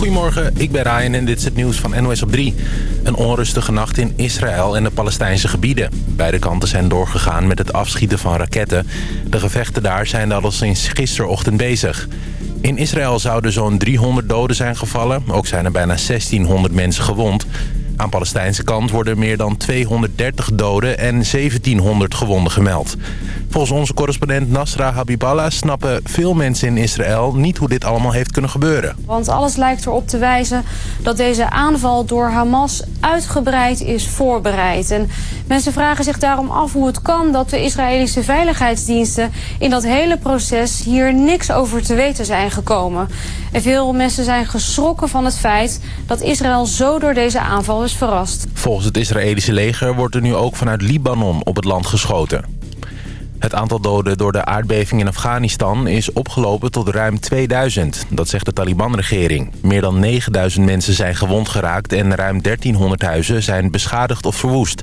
Goedemorgen, ik ben Ryan en dit is het nieuws van NOS op 3. Een onrustige nacht in Israël en de Palestijnse gebieden. Beide kanten zijn doorgegaan met het afschieten van raketten. De gevechten daar zijn al sinds gisterochtend bezig. In Israël zouden zo'n 300 doden zijn gevallen. Ook zijn er bijna 1600 mensen gewond. Aan Palestijnse kant worden meer dan 230 doden en 1700 gewonden gemeld. Volgens onze correspondent Nasra Habiballah snappen veel mensen in Israël niet hoe dit allemaal heeft kunnen gebeuren. Want alles lijkt erop te wijzen dat deze aanval door Hamas uitgebreid is voorbereid. En mensen vragen zich daarom af hoe het kan dat de Israëlische veiligheidsdiensten in dat hele proces hier niks over te weten zijn gekomen. En veel mensen zijn geschrokken van het feit dat Israël zo door deze aanval is verrast. Volgens het Israëlische leger wordt er nu ook vanuit Libanon op het land geschoten. Het aantal doden door de aardbeving in Afghanistan is opgelopen tot ruim 2000. Dat zegt de Taliban-regering. Meer dan 9000 mensen zijn gewond geraakt en ruim 1300 huizen zijn beschadigd of verwoest.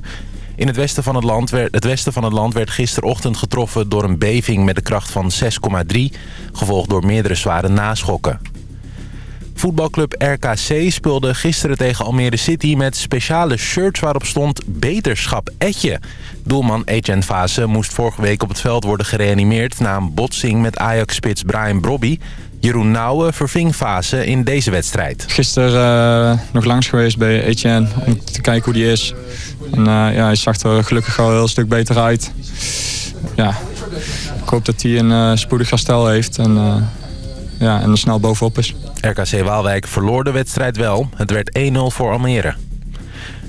In het westen, van het, land werd, het westen van het land werd gisterochtend getroffen door een beving met de kracht van 6,3... gevolgd door meerdere zware naschokken. Voetbalclub RKC speelde gisteren tegen Almere City met speciale shirts waarop stond Beterschap Etje. Doelman Etienne Fase moest vorige week op het veld worden gereanimeerd na een botsing met Ajax-spits Brian Brobby. Jeroen Nouwen verving Fase in deze wedstrijd. Gisteren uh, nog langs geweest bij Etienne om te kijken hoe die is. En, uh, ja, hij zag er gelukkig al een heel stuk beter uit. Ja, ik hoop dat hij een uh, spoedig herstel heeft en, ja, en er snel bovenop is. RKC Waalwijk verloor de wedstrijd wel. Het werd 1-0 voor Almere.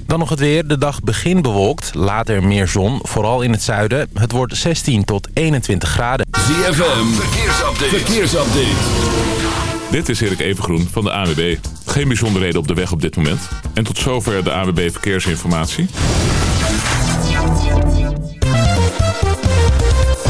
Dan nog het weer. De dag begint bewolkt. Later meer zon, vooral in het zuiden. Het wordt 16 tot 21 graden. ZFM, verkeersupdate. verkeersupdate. Dit is Erik Evengroen van de AWB. Geen bijzonderheden op de weg op dit moment. En tot zover de AWB Verkeersinformatie.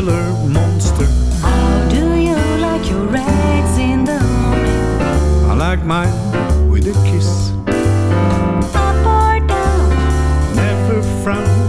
Regular monster. How do you like your eggs in the morning? I like mine with a kiss. Up or down? Never frown.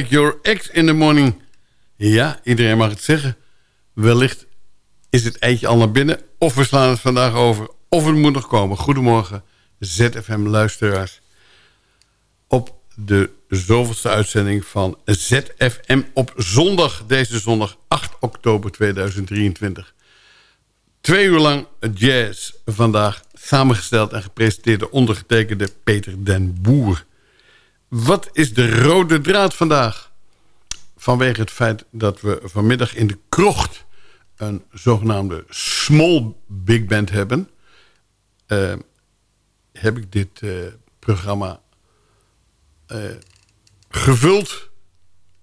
Like your ex in the morning? Ja, iedereen mag het zeggen. Wellicht is het eitje al naar binnen... of we slaan het vandaag over, of het moet nog komen. Goedemorgen, ZFM-luisteraars. Op de zoveelste uitzending van ZFM op zondag... deze zondag 8 oktober 2023. Twee uur lang jazz vandaag samengesteld en gepresenteerd... door ondergetekende Peter den Boer... Wat is de rode draad vandaag? Vanwege het feit dat we vanmiddag in de krocht... een zogenaamde small big band hebben... eh, heb ik dit eh, programma eh, gevuld...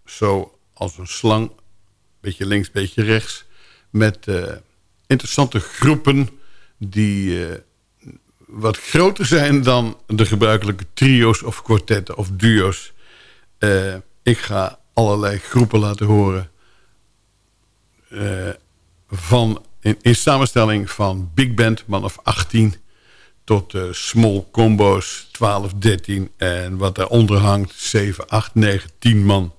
zo als een slang, beetje links, beetje rechts... met interessante groepen die wat groter zijn dan de gebruikelijke trio's of kwartetten of duo's. Eh, ik ga allerlei groepen laten horen. eh, van, in, in samenstelling van big band, man of 18... tot eh, small combo's, 12, 13... en wat daaronder hangt, 7, 8, 9, 10 man.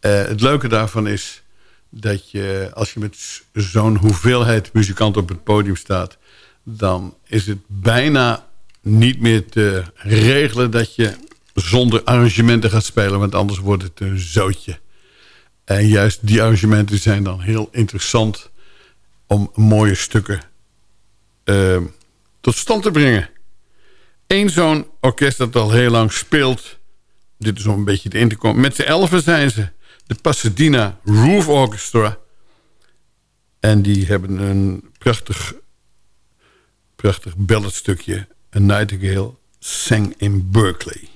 Het leuke daarvan is dat je, als je met zo'n hoeveelheid muzikanten op het podium staat... dan is het bijna niet meer te regelen dat je zonder arrangementen gaat spelen... want anders wordt het een zootje. En juist die arrangementen zijn dan heel interessant... om mooie stukken eh, tot stand te brengen. Eén zo'n orkest dat al heel lang speelt... dit is om een beetje in te komen... met z'n elfen zijn ze. De Pasadena Roof Orchestra. En die hebben een prachtig, prachtig balladstukje. A Nightingale sang in Berkeley.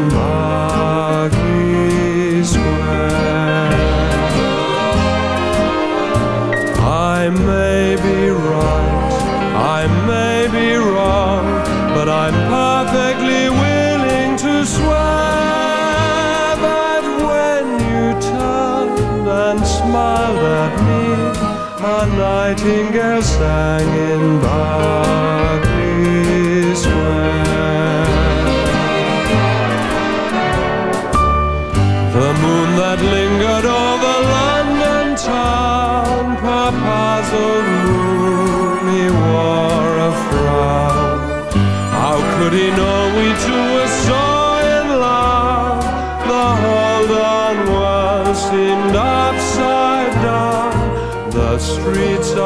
singing by.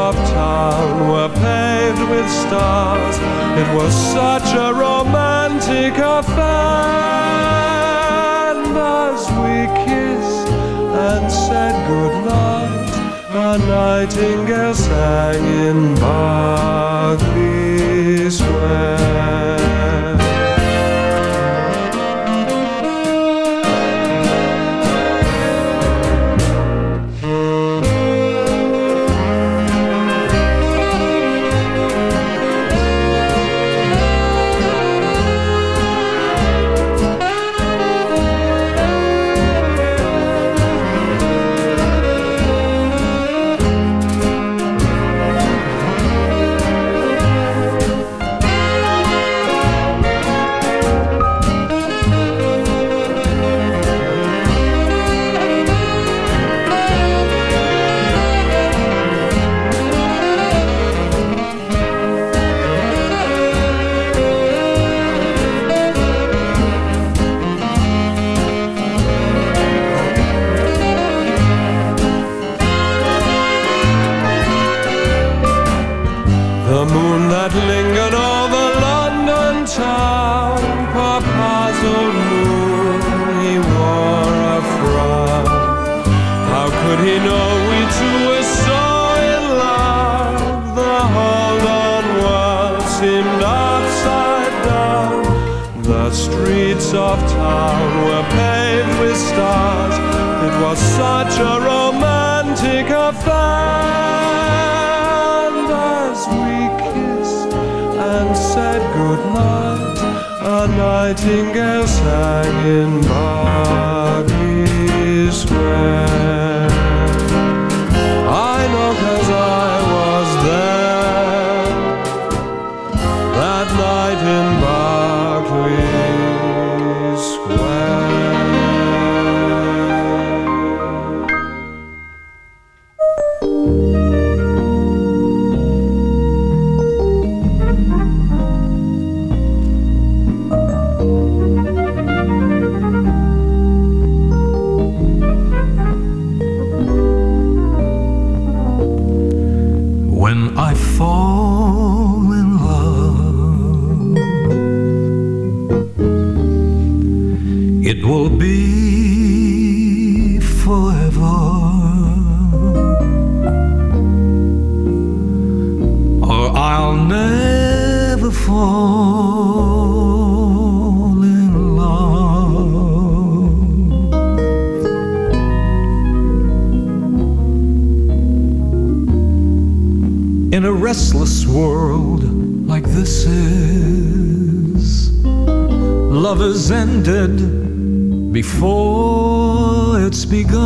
of town were paved with stars. It was such a romantic affair. And as we kissed and said goodnight, a nightingale sang in Berkeley Square. fall in love. In a restless world like this is, love is ended before it's begun.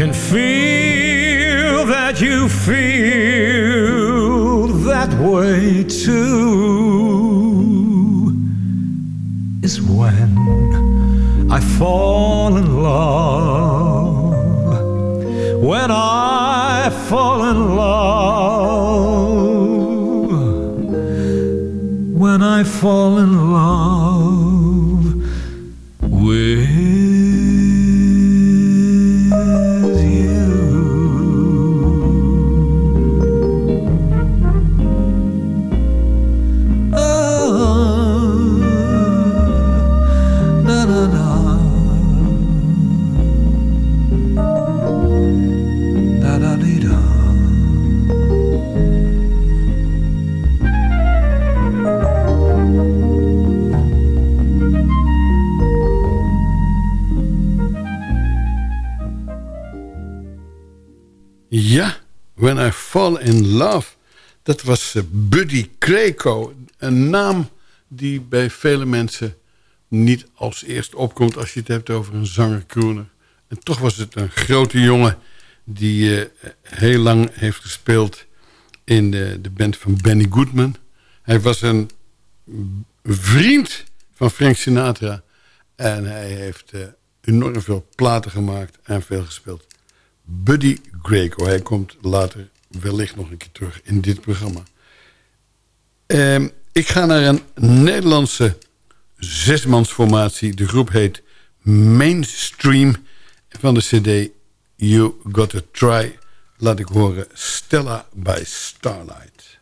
Can feel Dat was eh, Buddy Creco. Een naam die bij vele mensen niet als eerst opkomt... als je het hebt over een zanger-crooner. En toch was het een grote jongen... die eh, heel lang heeft gespeeld in de, de band van Benny Goodman. Hij was een vriend van Frank Sinatra. En hij heeft eh, enorm veel platen gemaakt en veel gespeeld. Buddy Greco. Hij komt later wellicht nog een keer terug in dit programma. Ehm, ik ga naar een Nederlandse zesmansformatie. De groep heet Mainstream. Van de cd You Gotta Try. Laat ik horen Stella by Starlight.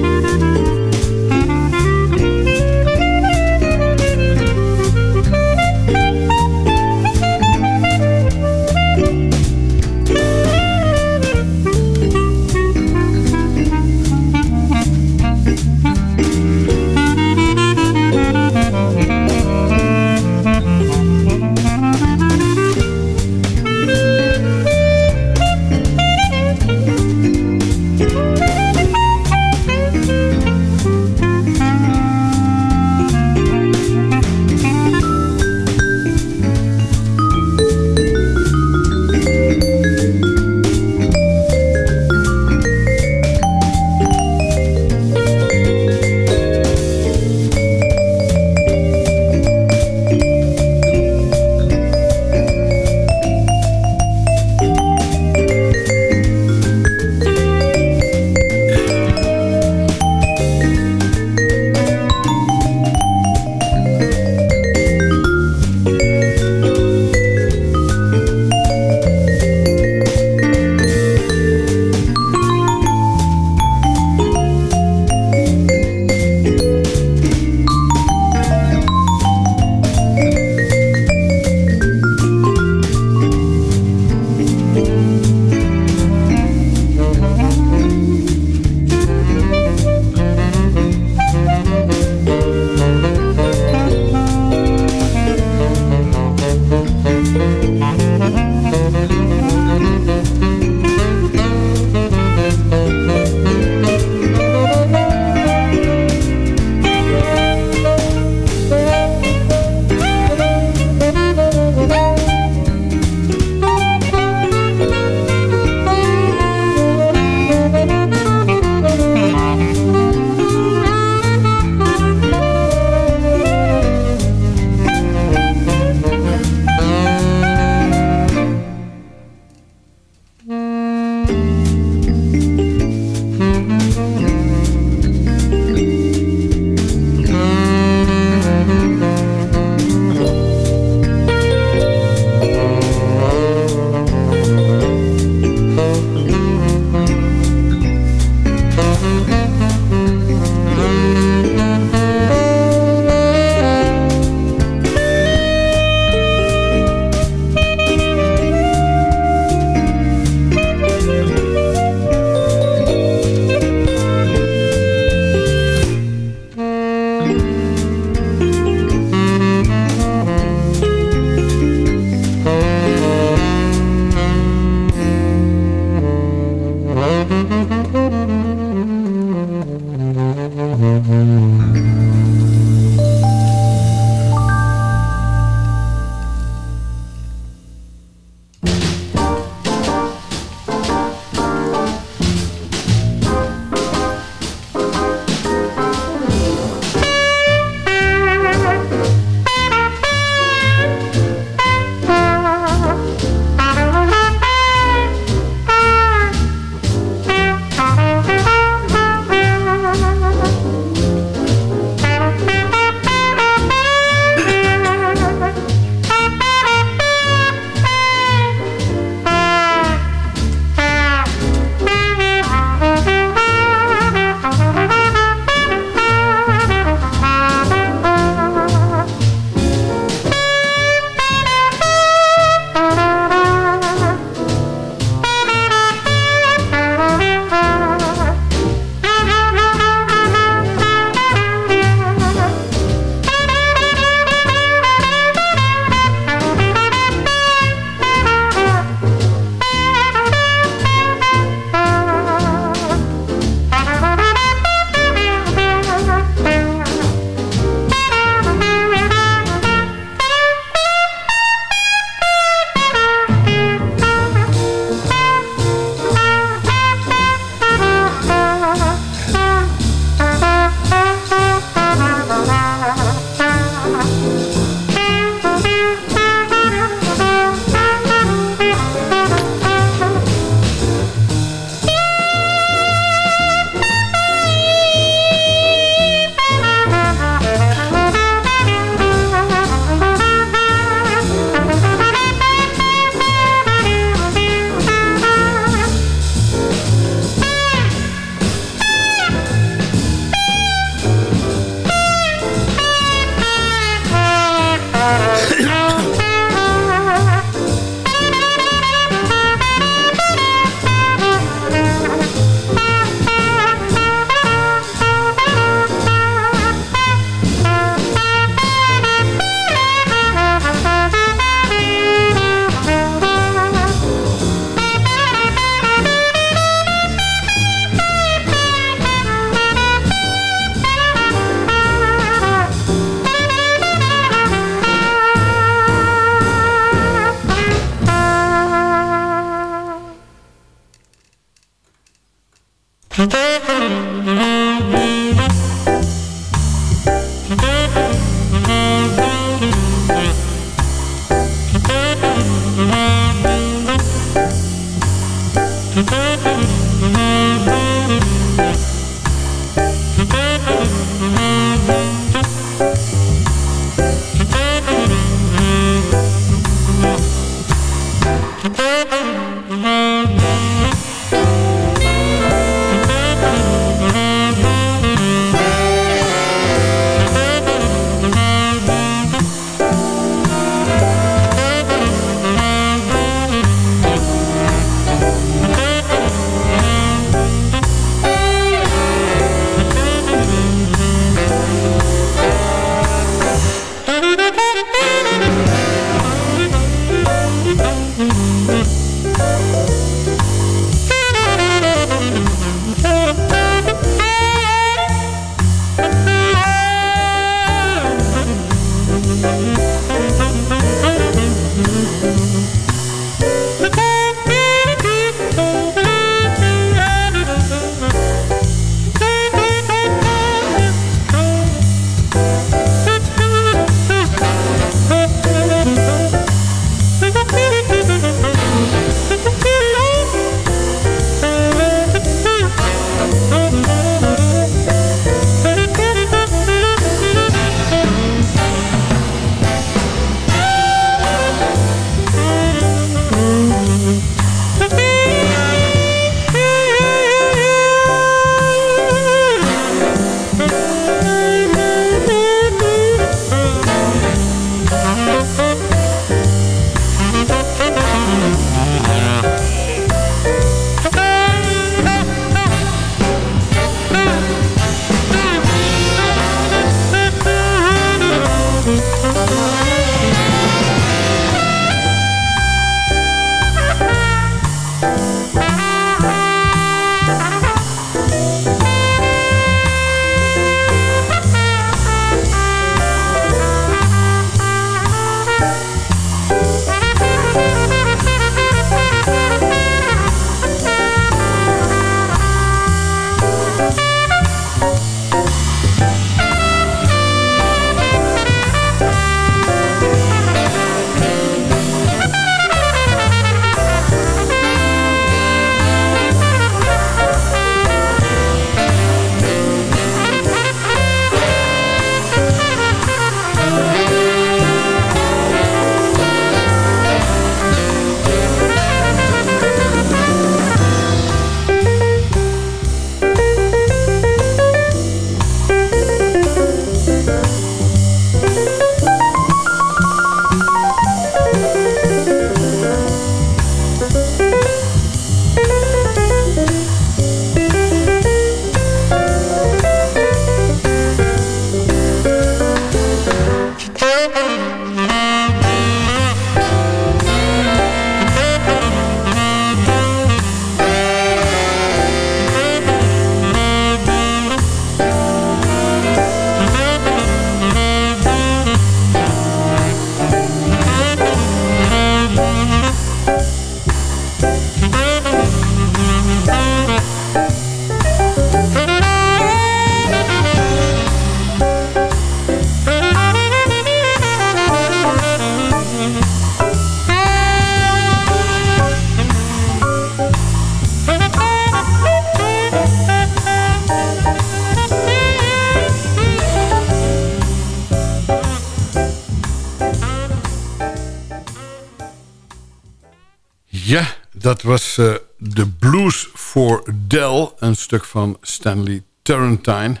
Dat was eh, The Blues for Dell, een stuk van Stanley Turrentine.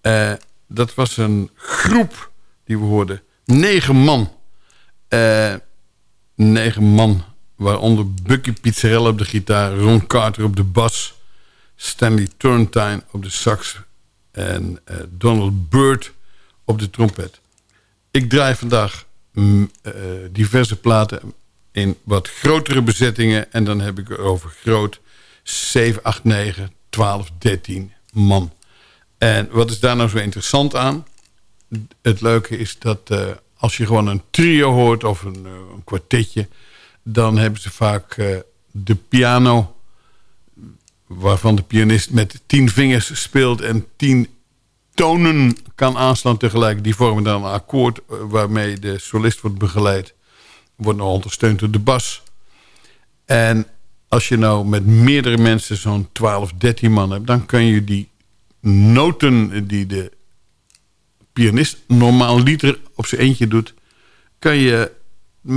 Eh, dat was een groep die we hoorden. Negen man. Eh, negen man, waaronder Bucky Pizzarella op de gitaar... Ron Carter op de bas... Stanley Turrentine op de sax... en Donald Byrd op de trompet. Ik draai vandaag mm, diverse platen in wat grotere bezettingen... en dan heb ik het over groot 7, 8, 9, 12, 13 man. En wat is daar nou zo interessant aan? Het leuke is dat eh, als je gewoon een trio hoort of een, uh, een kwartetje... dan hebben ze vaak uh, de piano... waarvan de pianist met tien vingers speelt... en tien tonen kan aanslaan tegelijk. Die vormen dan een akkoord waarmee de solist wordt begeleid. Wordt ondersteund door de bas. En als je nou met meerdere mensen zo'n 12, 13 man hebt... dan kun je die noten die de pianist normaal liter op zijn eentje doet... kan je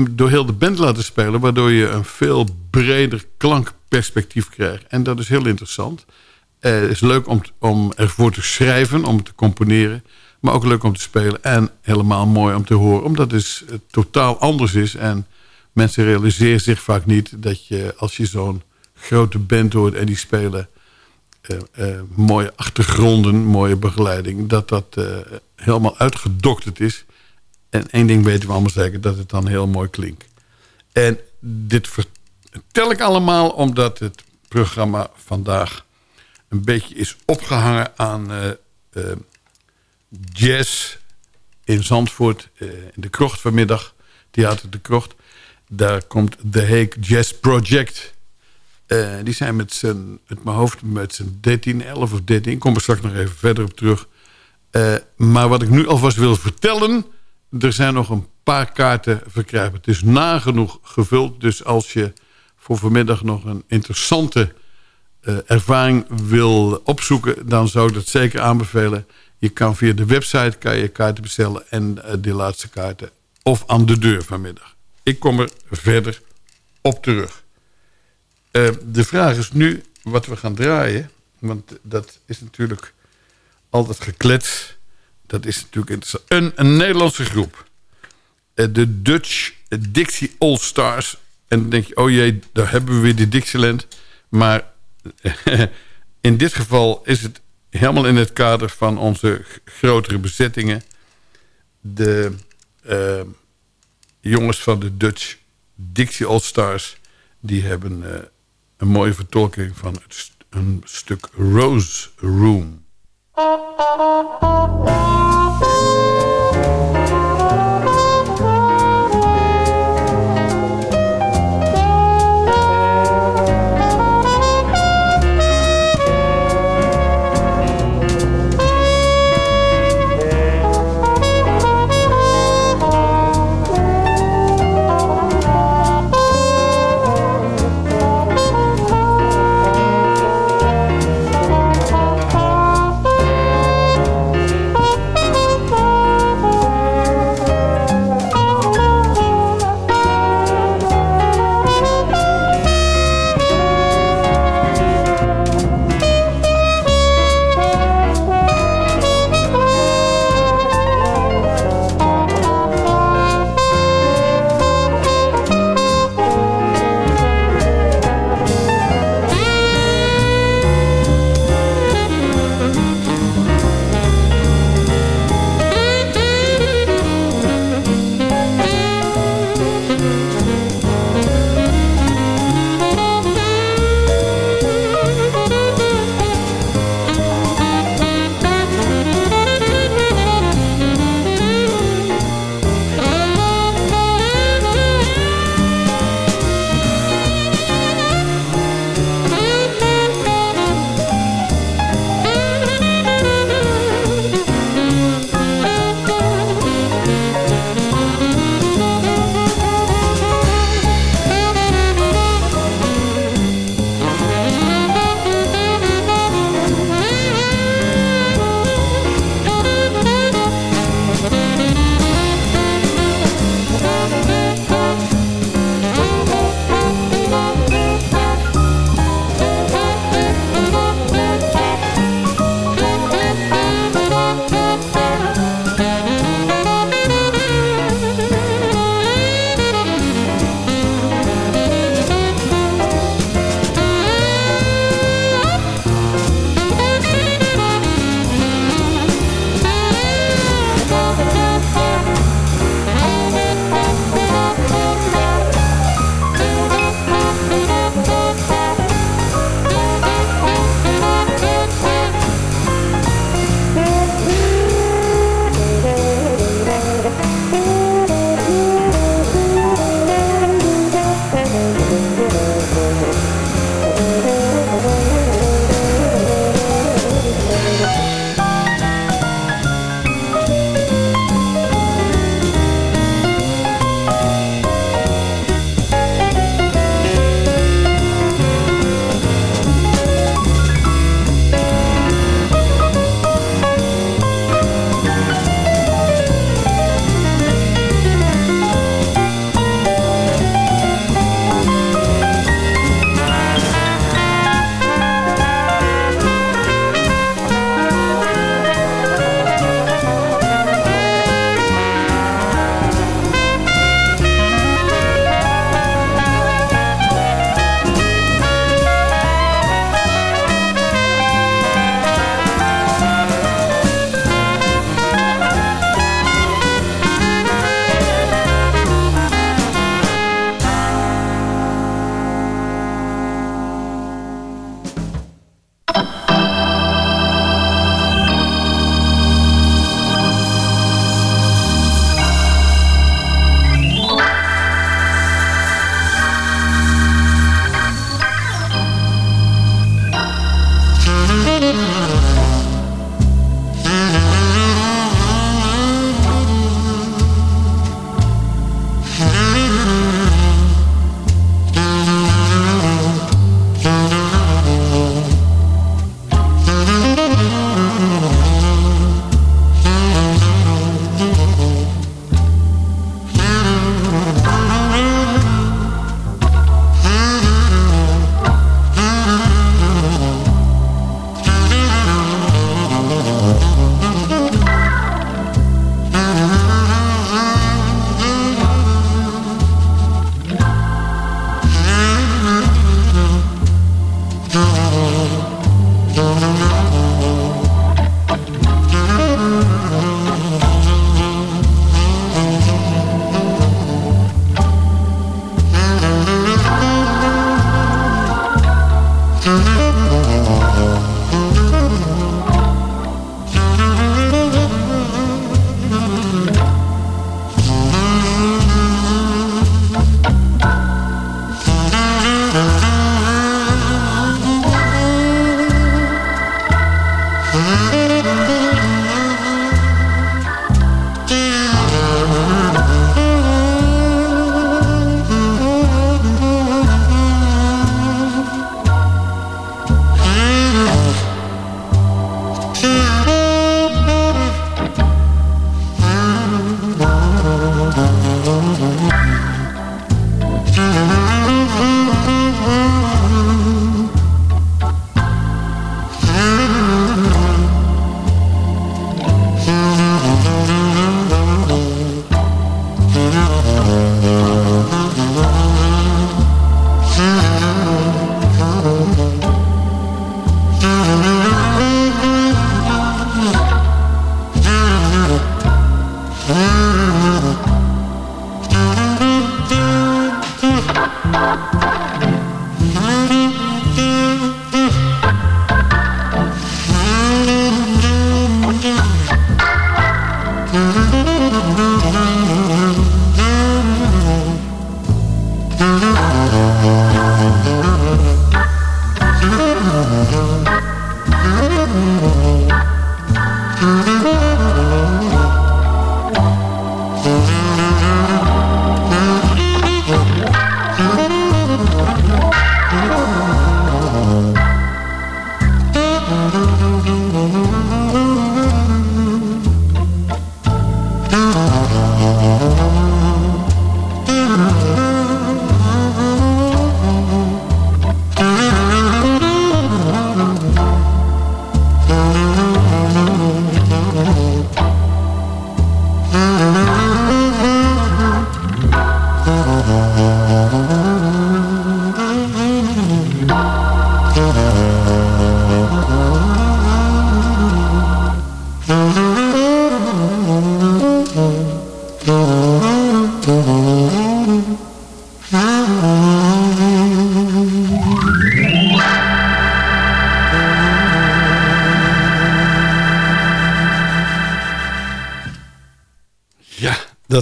door heel de band laten spelen... waardoor je een veel breder klankperspectief krijgt. En dat is heel interessant. Eh, het is leuk om, om ervoor te schrijven, om te componeren... maar ook leuk om te spelen en helemaal mooi om te horen... omdat het dus, het totaal anders is... en mensen realiseren zich vaak niet dat je als je zo'n grote band hoort... en die spelen uh, uh, mooie achtergronden, mooie begeleiding... dat dat helemaal uitgedokterd is. En één ding weten we allemaal zeker, dat het dan heel mooi klinkt. En dit vertel ik allemaal omdat het programma vandaag... een beetje is opgehangen aan jazz in Zandvoort... in de krocht vanmiddag, Theater de Krocht. Daar komt de Heek Jazz Project... Uh, die zijn met z'n, uit mijn hoofd met z'n 13, 11 of 13. Ik kom er straks nog even verder op terug. Uh, maar wat ik nu alvast wil vertellen... er zijn nog een paar kaarten verkrijgbaar. Het is nagenoeg gevuld. Dus als je voor vanmiddag nog een interessante ervaring wil opzoeken... dan zou ik dat zeker aanbevelen. Je kan via de website kan je kaarten bestellen... en die laatste kaarten of aan de deur vanmiddag. Ik kom er verder op terug. Uh, de vraag is nu wat we gaan draaien. Want dat is natuurlijk altijd geklets. Dat is natuurlijk interessant. Een, een Nederlandse groep. Uh, de Dutch Dixie All Stars. En dan denk je, oh jee, daar hebben we weer die Dixieland. Maar in dit geval is het helemaal in het kader van onze grotere bezettingen. De uh, jongens van de Dutch Dixie All Stars... die hebben een mooie vertolking van het een stuk Rose Room.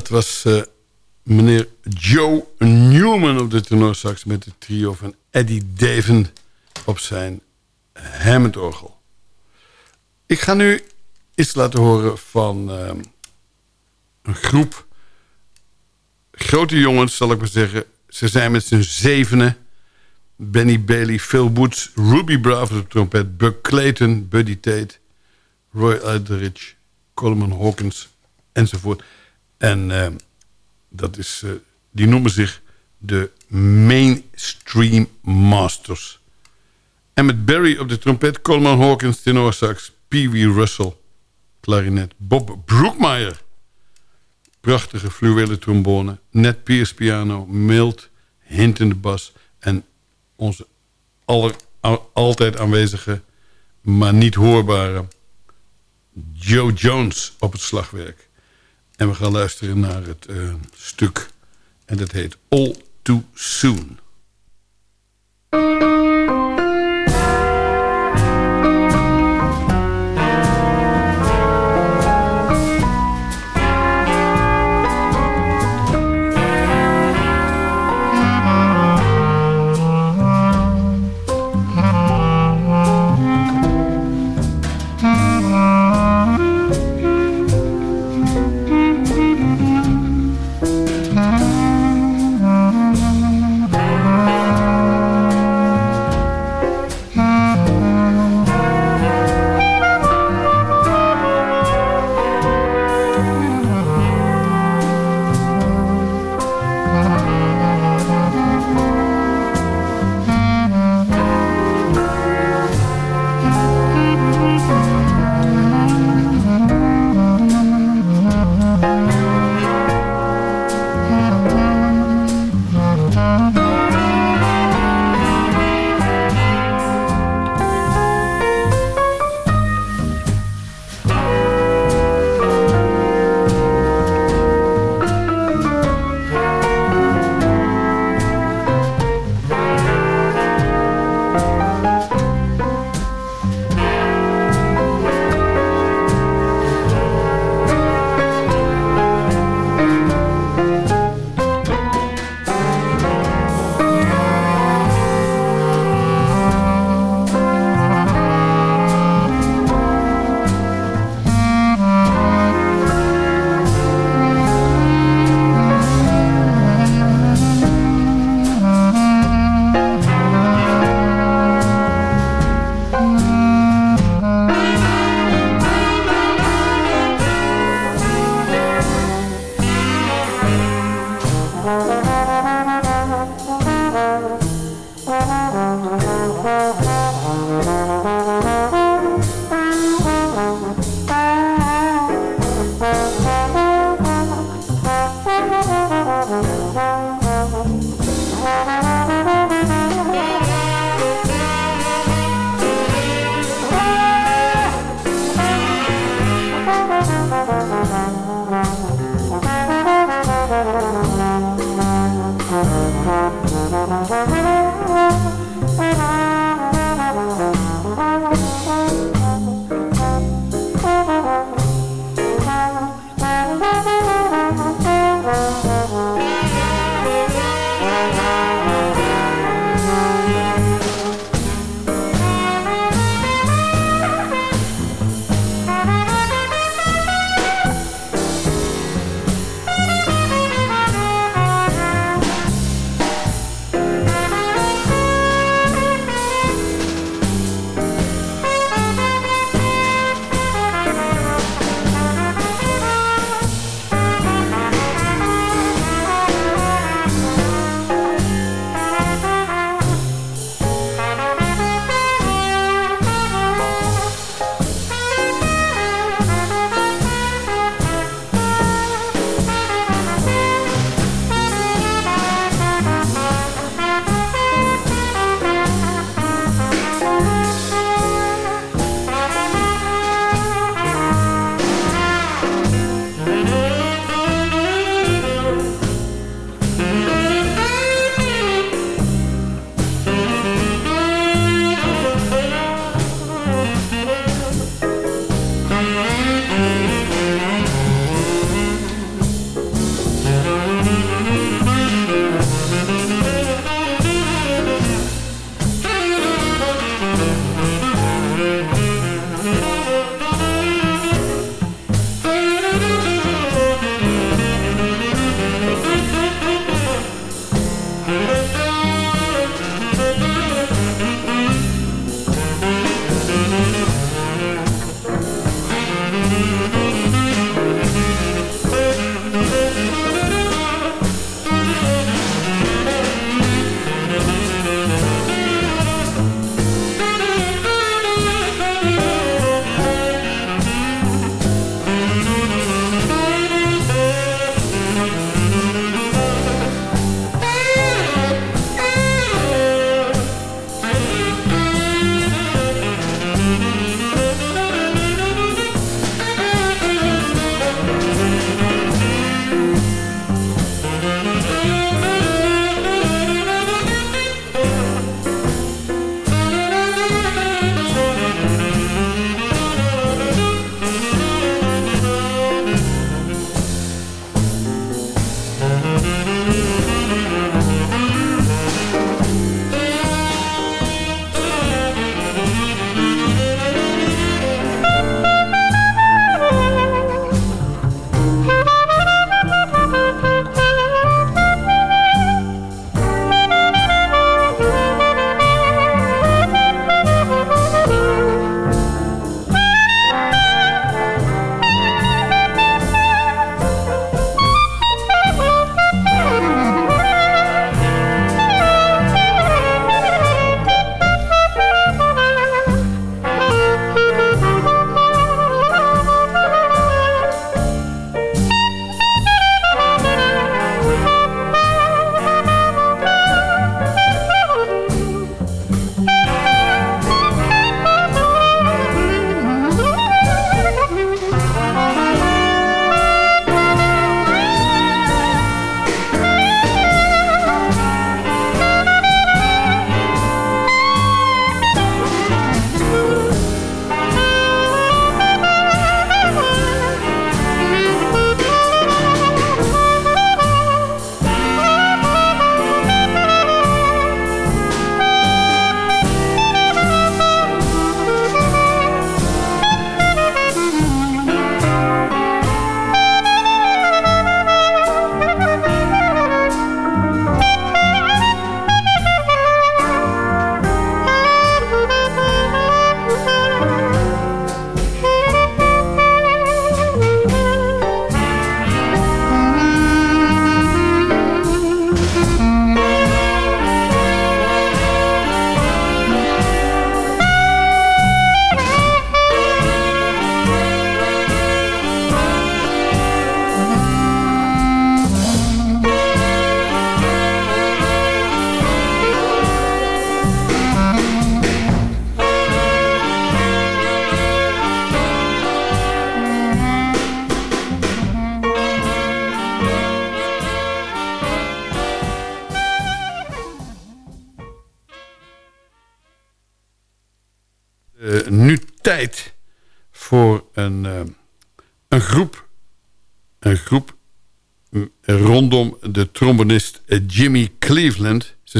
Dat was eh, meneer Joe Newman op de tenorsax... met het trio van Eddie Daven op zijn Hammondorgel. Ik ga nu iets laten horen van eh, een groep grote jongens, zal ik maar zeggen. Ze zijn met z'n zevenen. Benny Bailey, Phil Woods, Ruby Bravo op trompet... Buck Clayton, Buddy Tate, Roy Eldridge, Coleman Hawkins enzovoort. En eh, dat is, eh, die noemen zich de Mainstream Masters. En met Barry op de trompet, Coleman Hawkins, tenor sax, Pee Wee Russell, klarinet, Bob Broekmeyer, prachtige fluwelen trombone, Ned Pierce piano, Milt Hinton de bas en onze altijd aanwezige, maar niet hoorbare Joe Jones op het slagwerk. En we gaan luisteren naar het eh, stuk. En dat heet All Too Soon.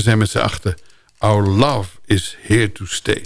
Zijn met z'n achter. Our love is here to stay.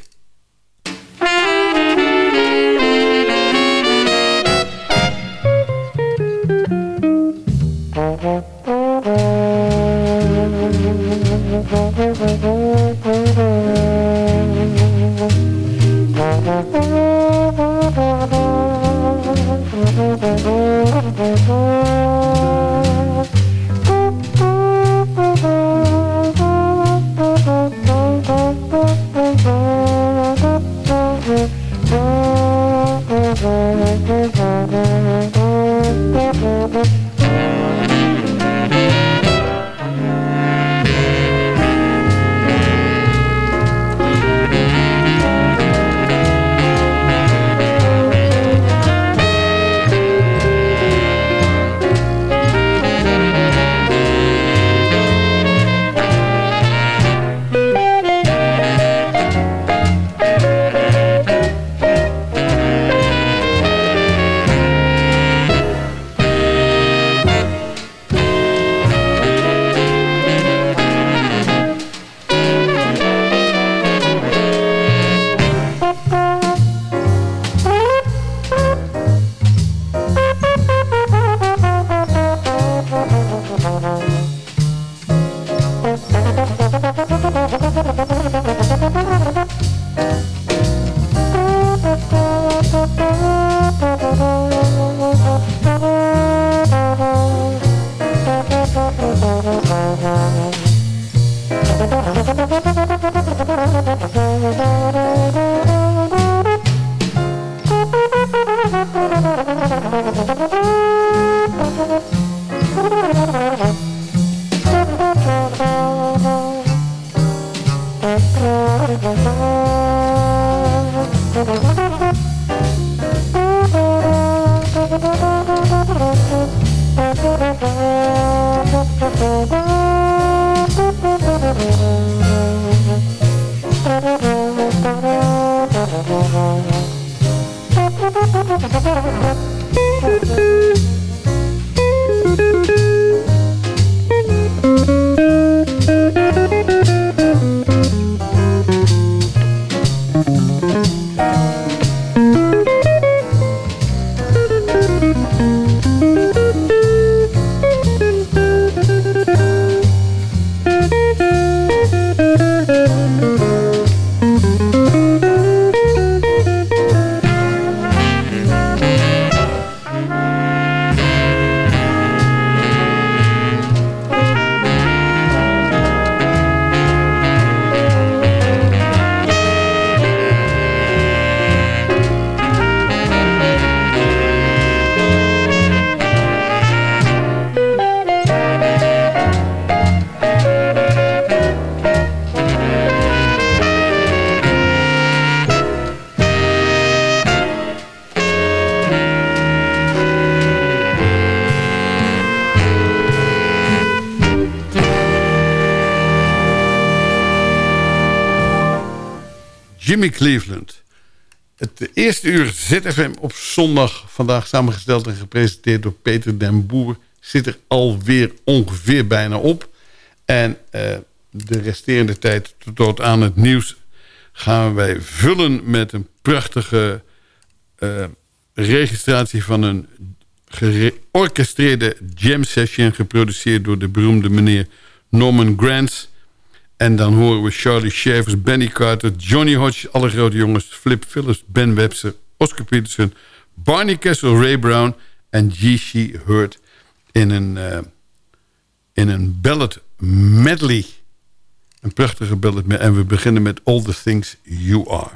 Jimmy Cleveland. Het eerste uur ZFM op zondag. Vandaag samengesteld en gepresenteerd door Peter den Boer. Zit er alweer ongeveer bijna op. En eh, de resterende tijd tot aan het nieuws gaan wij vullen met een prachtige eh, registratie van een georchestreerde jam session... geproduceerd door de beroemde meneer Norman Granz... En dan horen we Charlie Shavers, Benny Carter, Johnny Hodge, alle grote jongens... Flip Phillips, Ben Webster, Oscar Peterson, Barney Kessel, Ray Brown... en G.C. Hurt in een, uh, in een ballad medley. Een prachtige ballad. En we beginnen met All the Things You Are.